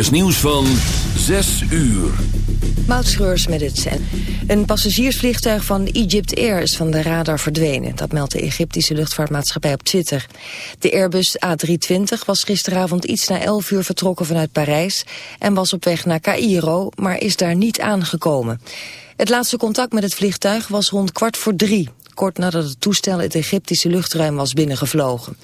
is nieuws van 6 uur. Moutschreurs met het zijn. Een passagiersvliegtuig van Egypt Air is van de radar verdwenen. Dat meldt de Egyptische luchtvaartmaatschappij op Twitter. De Airbus A320 was gisteravond iets na 11 uur vertrokken vanuit Parijs... en was op weg naar Cairo, maar is daar niet aangekomen. Het laatste contact met het vliegtuig was rond kwart voor drie... kort nadat het toestel het Egyptische luchtruim was binnengevlogen.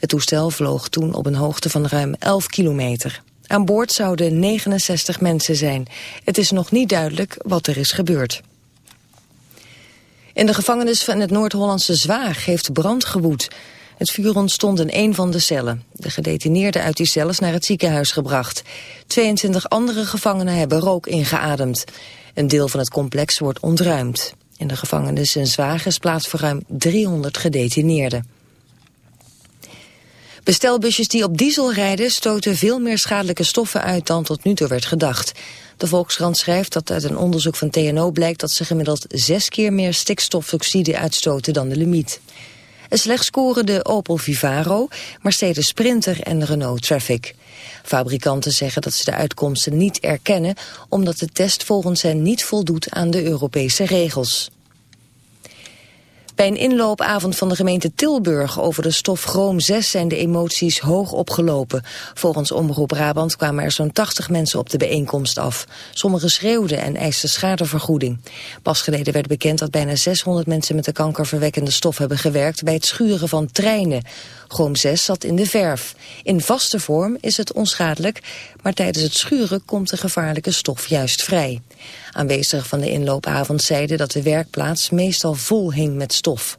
Het toestel vloog toen op een hoogte van ruim 11 kilometer. Aan boord zouden 69 mensen zijn. Het is nog niet duidelijk wat er is gebeurd. In de gevangenis van het Noord-Hollandse Zwaag heeft brand gewoed. Het vuur ontstond in een van de cellen. De gedetineerden uit die cel is naar het ziekenhuis gebracht. 22 andere gevangenen hebben rook ingeademd. Een deel van het complex wordt ontruimd. In de gevangenis in Zwaag is plaats voor ruim 300 gedetineerden. Bestelbusjes die op diesel rijden stoten veel meer schadelijke stoffen uit dan tot nu toe werd gedacht. De Volkskrant schrijft dat uit een onderzoek van TNO blijkt dat ze gemiddeld zes keer meer stikstofoxide uitstoten dan de limiet. Slechts scoren de Opel Vivaro, Mercedes Sprinter en Renault Traffic. Fabrikanten zeggen dat ze de uitkomsten niet erkennen omdat de test volgens hen niet voldoet aan de Europese regels. Bij een inloopavond van de gemeente Tilburg over de stof Chroom 6 zijn de emoties hoog opgelopen. Volgens Omroep Brabant kwamen er zo'n 80 mensen op de bijeenkomst af. Sommigen schreeuwden en eisten schadevergoeding. Pas geleden werd bekend dat bijna 600 mensen met de kankerverwekkende stof hebben gewerkt bij het schuren van treinen. Chroom 6 zat in de verf. In vaste vorm is het onschadelijk, maar tijdens het schuren komt de gevaarlijke stof juist vrij. Aanwezigen van de inloopavond zeiden dat de werkplaats meestal vol hing met stof.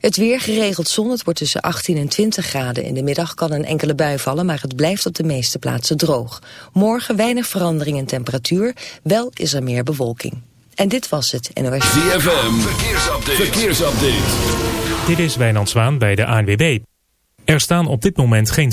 Het weer geregeld zon, het wordt tussen 18 en 20 graden. In de middag kan een enkele bui vallen, maar het blijft op de meeste plaatsen droog. Morgen weinig verandering in temperatuur, wel is er meer bewolking. En dit was het NOS. ZFM, verkeersupdate. verkeersupdate. Dit is Wijnand Zwaan bij de ANWB. Er staan op dit moment geen...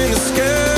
in the sky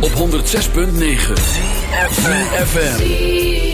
Op 106.9 FM.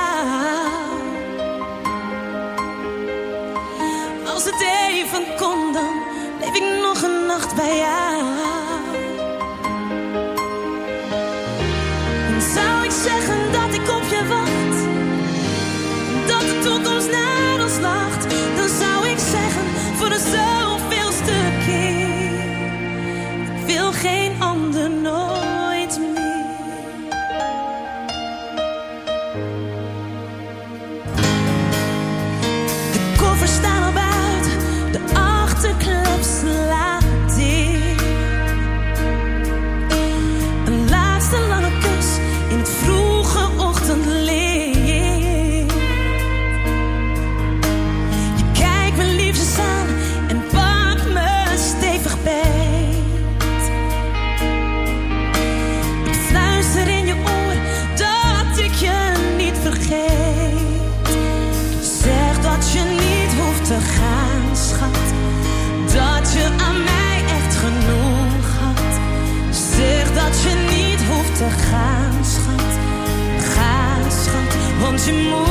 Yeah. you move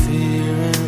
fear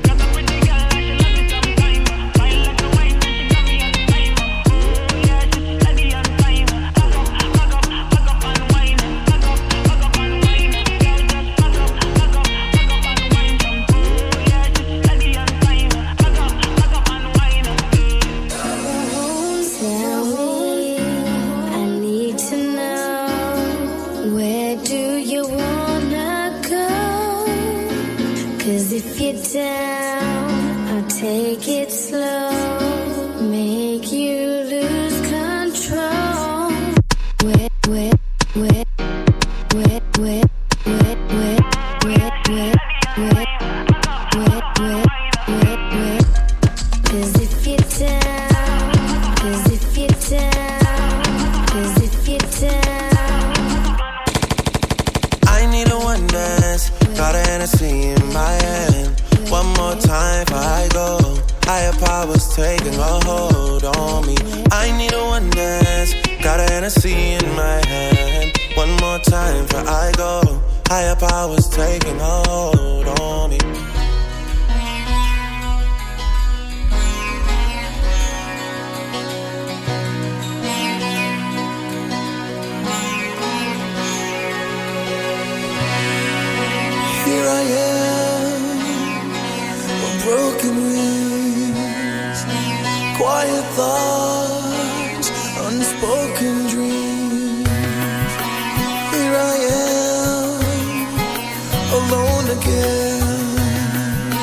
again.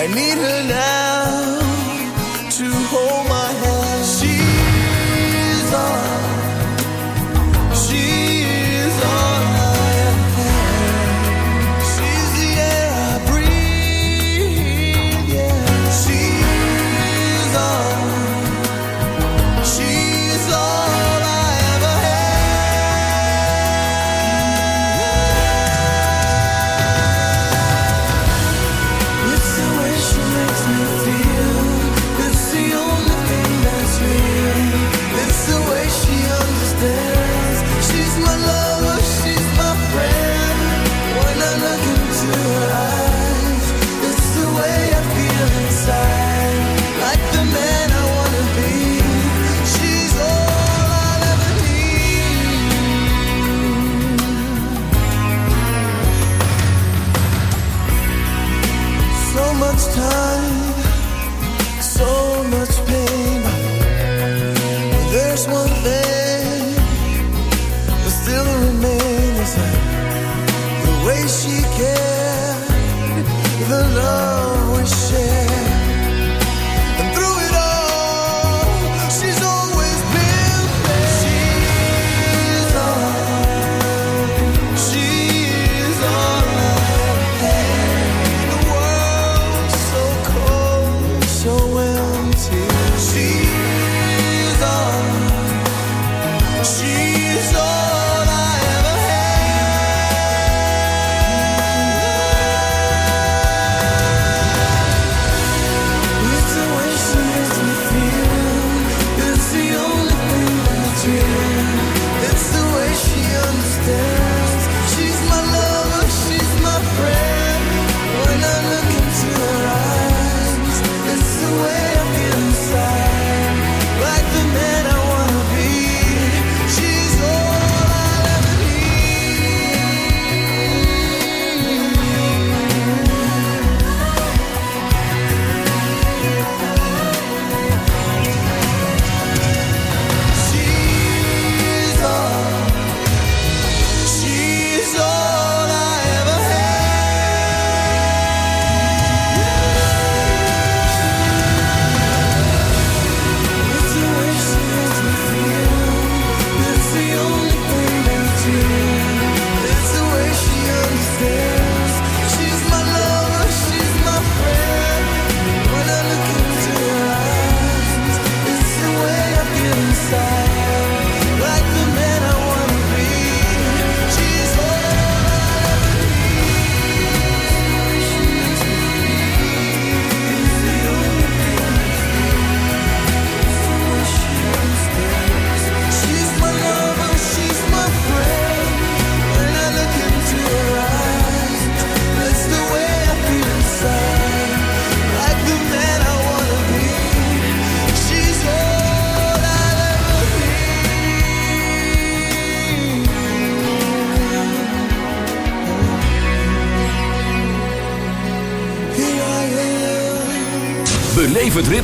I need her now.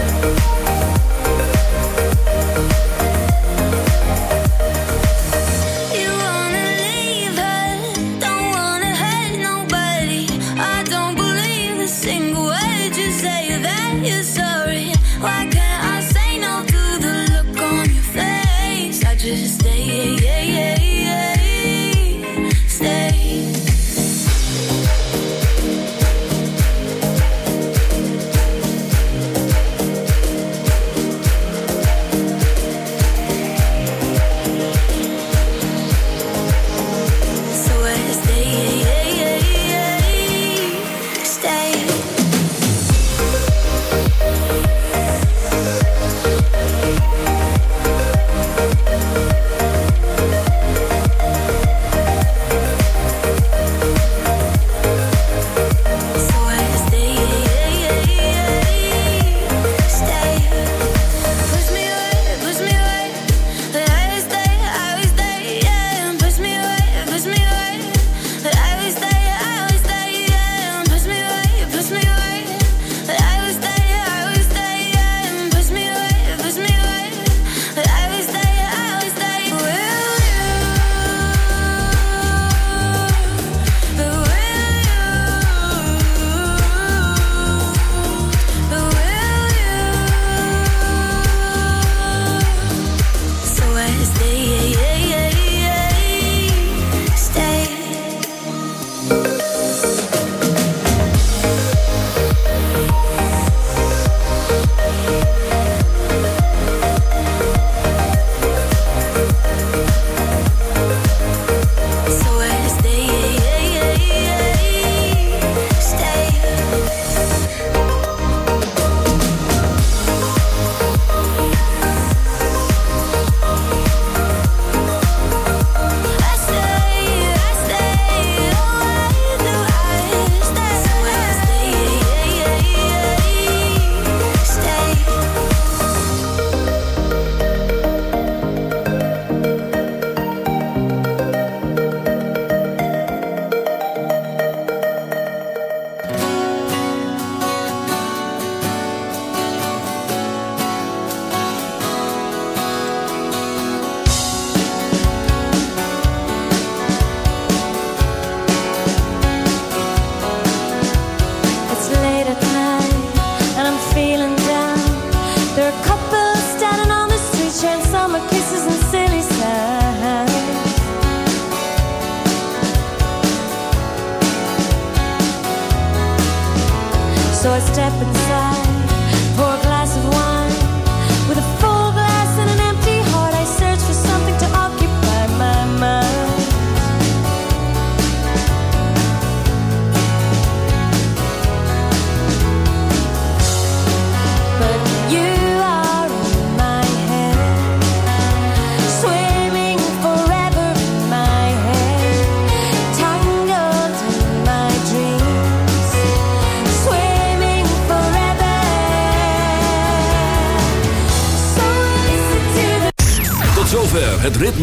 you